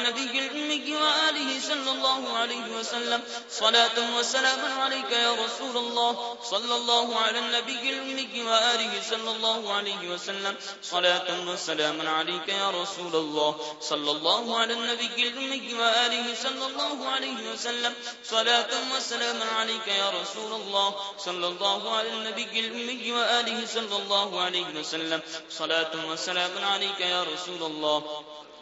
النبي الأمي وآله صلى الله عليه وسلم؟ صلاة وسلام عليك يا رسول الله صلى الله على النبي الأمي وآله صلى الله عليه وسلم؟ صلاة وسلام عليك يا رسول الله صلى الله على النبي الأمي وآله صلى الله عليه وسلم؟ صلاة وسلام عليك يا رسول الله صلى الله على النبي الأمي وآله صلى الله عليه وسلم؟ صلاة وسلام عليك يا رسول الله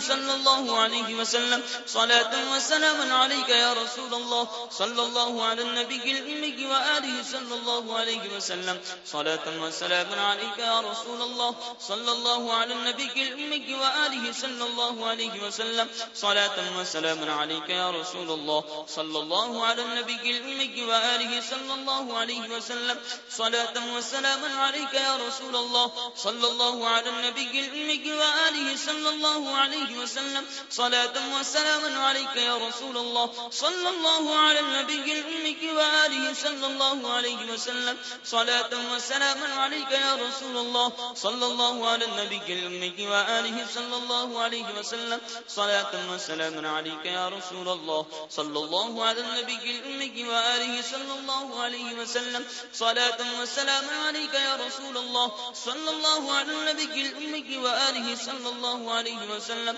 صلى الله عليه وسلم. صلاة وسلام عليك يا رسول الله. صلى الله على النبي الأمي وآله صلى الله عليه وسلم. صلاة وسلام عليك يا رسول الله. صلى الله على النبي الأمي وآله صلى الله عليه وسلم. صلاة وسلام عليك يا رسول الله. صلى الله على النبي الأمي وآله صلى الله عليه وسلم. صلاة وسلام عليك يا رسول الله. صلى الله على النبي الأمي وآله صلى الله عليه عليه وسلم. صلاة وسلام عليك يا رسول الله صلى الله على النبي الأمي وآله صلى الله عليه وسلم. صلاة وسلام عليك يا رسول الله صلى الله على النبي الأمي وآله صلى الله عليه وسلم. صلاة وسلام عليك يا رسول الله صلى الله على النبي الأمي وآله صلى الله عليه وسلم. صلاة وسلام عليك يا رسول الله صلى الله على النبي الأمي وآله صلى الله عليه وسلم.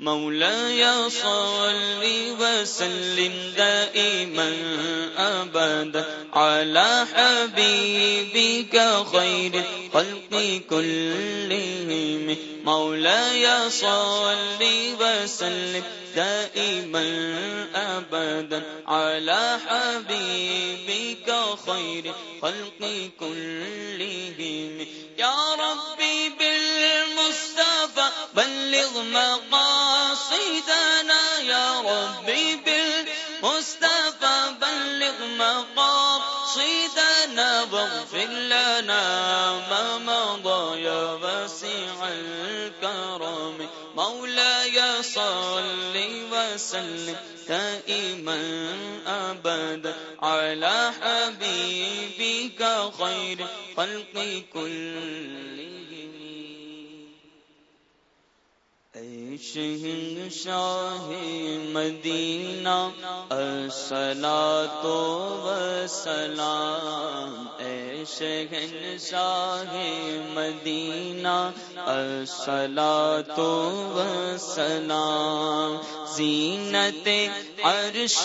مولاي صل وسلم دائما أبدا على حبيبك خير الخلق كلهم. مولاي صل وسلم دائما أبدا على حبيبك خير الخلق كلهم. يا ربي بالمصطفى بلغ مقام مقاصدنا يا ربي بالمصطفى بلغ مقاصدنا واغفر لنا ما مضى يا واسع الكرم مولاي صل وسلم دائما أبدا على حبيبك خير خلق كلهم شہن شاہ مدینہ اصلا تو سلام اے شہن شاہ مدینہ السلا تو وسلام زینت عرش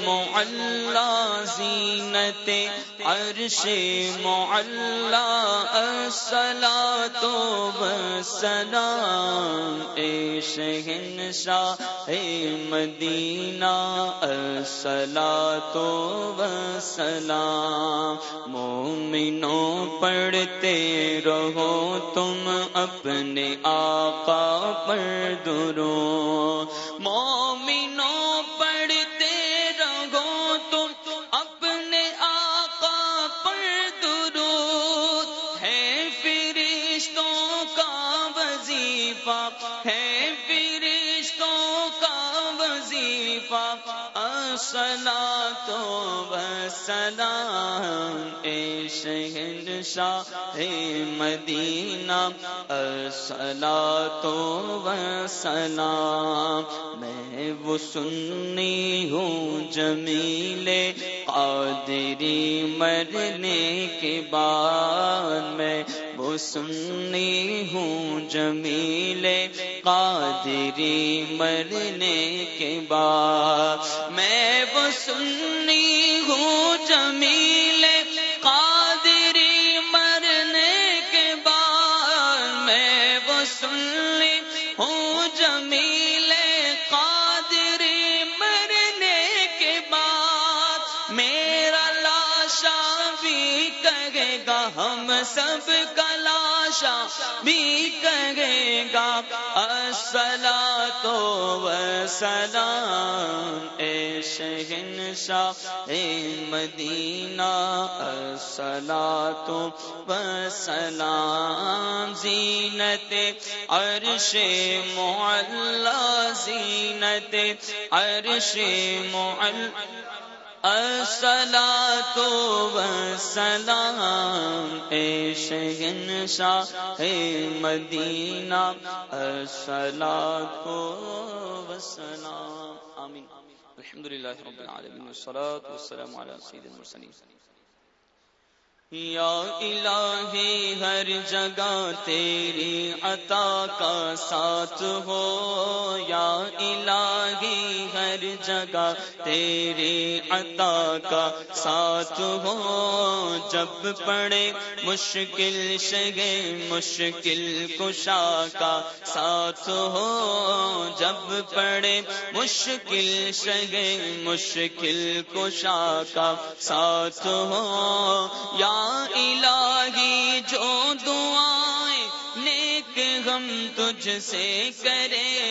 معلا، زینت عرش معلا السلا تو وسلام اے شہن شاہ مدینہ السلا تو وسلام مومنوں پڑھتے رہو تم اپنے آقا پر درو۔ مو وظیفہ سلا تو بسلام اے شہن شاہ مدینہ سلا تو بسلام میں وہ سننی ہوں جمیلے قادری مرنے کے بعد میں وہ سنی ہوں جمیل قادری مرنے کے بعد میں وہ سنی ہوں جمیل ہم سب کلاشا بھی کہے گا۔ اصلا تو سلام اے شہن شاہ اے مدینہ۔ اصلا تو سلام زینت عرش معلّہ زینت عرش معل اصلا تو سلام اے شہن شاہ اے مدینہ اصلا تو سلام آمین. الحمد للہ رب العالمین، والصلاة والسلام علی سید المرسلین. یا الہی ہر جگہ تیری عطا کا ساتھ ہو۔ یا الہی ہر جگہ تیری عطا کا ساتھ ہو۔ جب پڑے مشکل شگے مشکل کشا کا ساتھ ہو۔ جب پڑے مشکل شگے مشکل کشا کا ساتھ ہو۔ یا الہی جو دعائیں نیک ہم تجھ سے کرے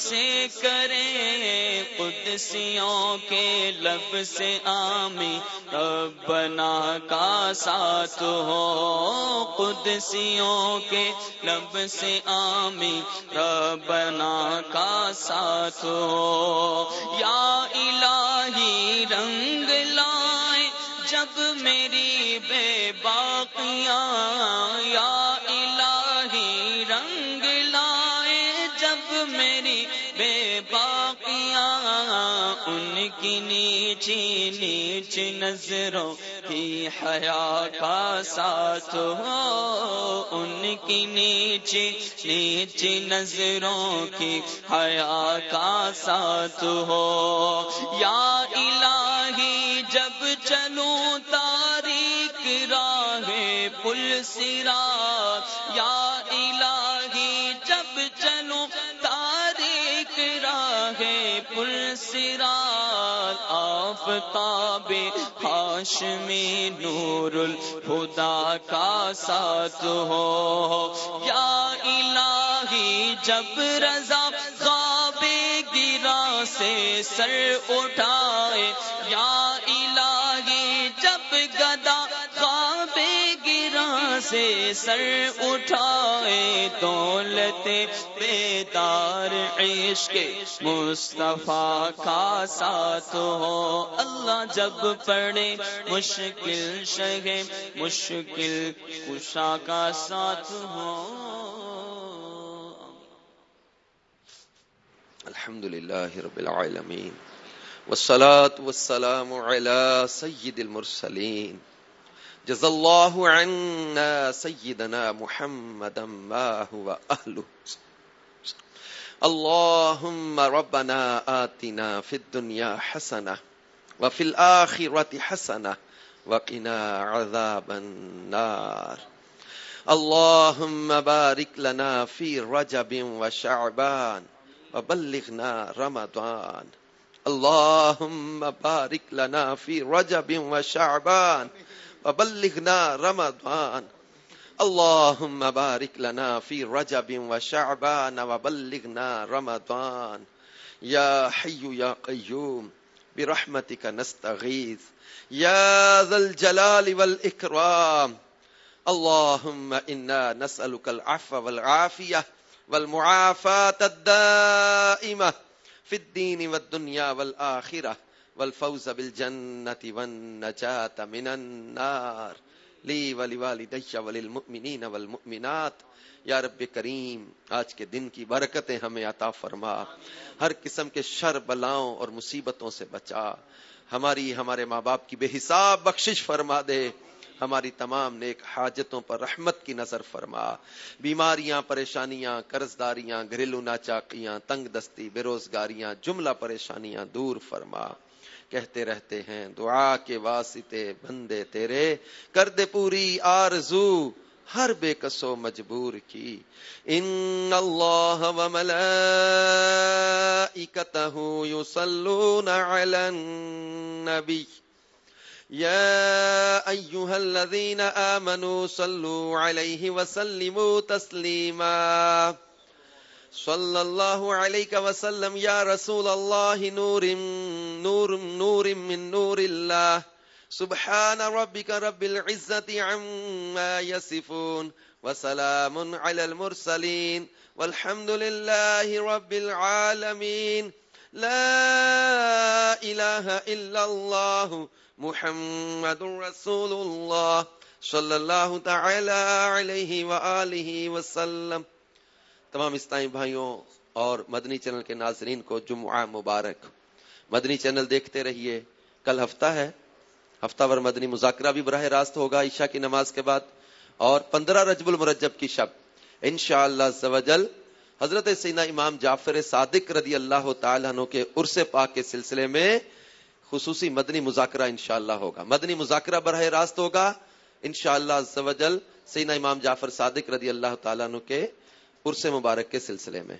سے کرے قدسیوں کے لب سے آمی ربنا کا ساتھ ہو قدسیوں کے لب سے آمی ربنا کا ساتھ ہو۔ یا الہی رنگ لائے جب میری بے باقیاں، یا کی نیچی نیچ نظروں کی حیا کا ساتھ ہو، ان کی نیچی نیچی نظروں کی حیا کا ساتھ ہو۔ یا الہی، جب چلوں تاریخ راہ پل سرا۔ یا الہی، جب چلوں تاریخ راہ پل سرا۔ آفتاب ہاشمی نور الخدا کا ساتھ ہو۔ یا الہی، جب رضا خواب گرا سے سر اٹھائے، یا سے سر اٹھائے دولت بیدار عشق مصطفیٰ کا ساتھ ہو۔ اللہ جب پڑے مشکل شگے مشکل کشا کا ساتھ ہو۔ الحمد لله رب العالمين والصلاة والسلام على سيد المرسلين جزا الله عنا سيدنا محمدا ما هو أهله اللهم ربنا آتنا في الدنيا حسنة وفي الآخرة حسنة وقنا عذاب النار. اللهم بارك لنا في رجب وشعبان وبلغنا رمضان. اللهم بارك لنا في رجب وشعبان وبلغنا رمضان. اللهم بارك لنا في رجب وشعبان وبلغنا رمضان. يا حي يا قيوم، برحمتك نستغيث. يا ذا الجلال والإكرام. اللهم إنا نسألك العفو والعافية والمعافات الدائمة في الدين والدنيا والآخرة. والفوز بالجنة والنجاة من النار. لی ولی والدی وللمؤمنین والمؤمنات. یا رب کریم، آج کے دن کی برکتیں ہمیں عطا فرما۔ ہر قسم کے شر، بلاؤں اور مصیبتوں سے بچا۔ ہماری، ہمارے ماں باپ کی بے حساب بخشش فرما دے۔ ہماری تمام نیک حاجتوں پر رحمت کی نظر فرما۔ بیماریاں، پریشانیاں قرض داریاں گھریلو ناچاکیاں، تنگ دستی، بے روزگاریاں، جملہ پریشانیاں دور فرما۔ کہتے رہتے ہیں، دعا کے واسطے بندے تیرے، کر دے پوری آرزو ہر بے کسو مجبور کی۔ ان اللہ و ملائکتہ یصلون علی النبی۔ یا ایوہا الذین آمنوا صلو علیہ وسلموا تسلیما۔ صلی اللہ علیہ وسلم یا رسول اللہ نور نور نور من نور اللہ سبحان ربك رب العزة عما يصفون وسلام على المرسلين والحمد لله رب العالمين لا إله إلا الله محمد رسول الله صلى الله تعالى عليه وآله وسلم تمام اسلامی بھائیوں اور مدنی چینل کے ناظرین کو جمعہ مبارک۔ مدنی چینل دیکھتے رہیے۔ کل ہفتہ ہے۔ ہفتہ ور مدنی مذاکرہ بھی براہ راست ہوگا عشاء کی نماز کے بعد اور پندرہ رجب المرجب کی شب۔ ان شاء اللہ حضرت سینا امام جعفر صادق رضی اللہ تعالیٰ عنہ کے عرص پاک کے سلسلے میں خصوصی مدنی مذاکرہ انشاءاللہ ہوگا۔ مدنی مذاکرہ براہ راست ہوگا۔ انشاءاللہ شاء اللہ سینا امام جعفر صادق رضی اللہ تعالیٰ عنہ کے عرص مبارک کے سلسلے میں۔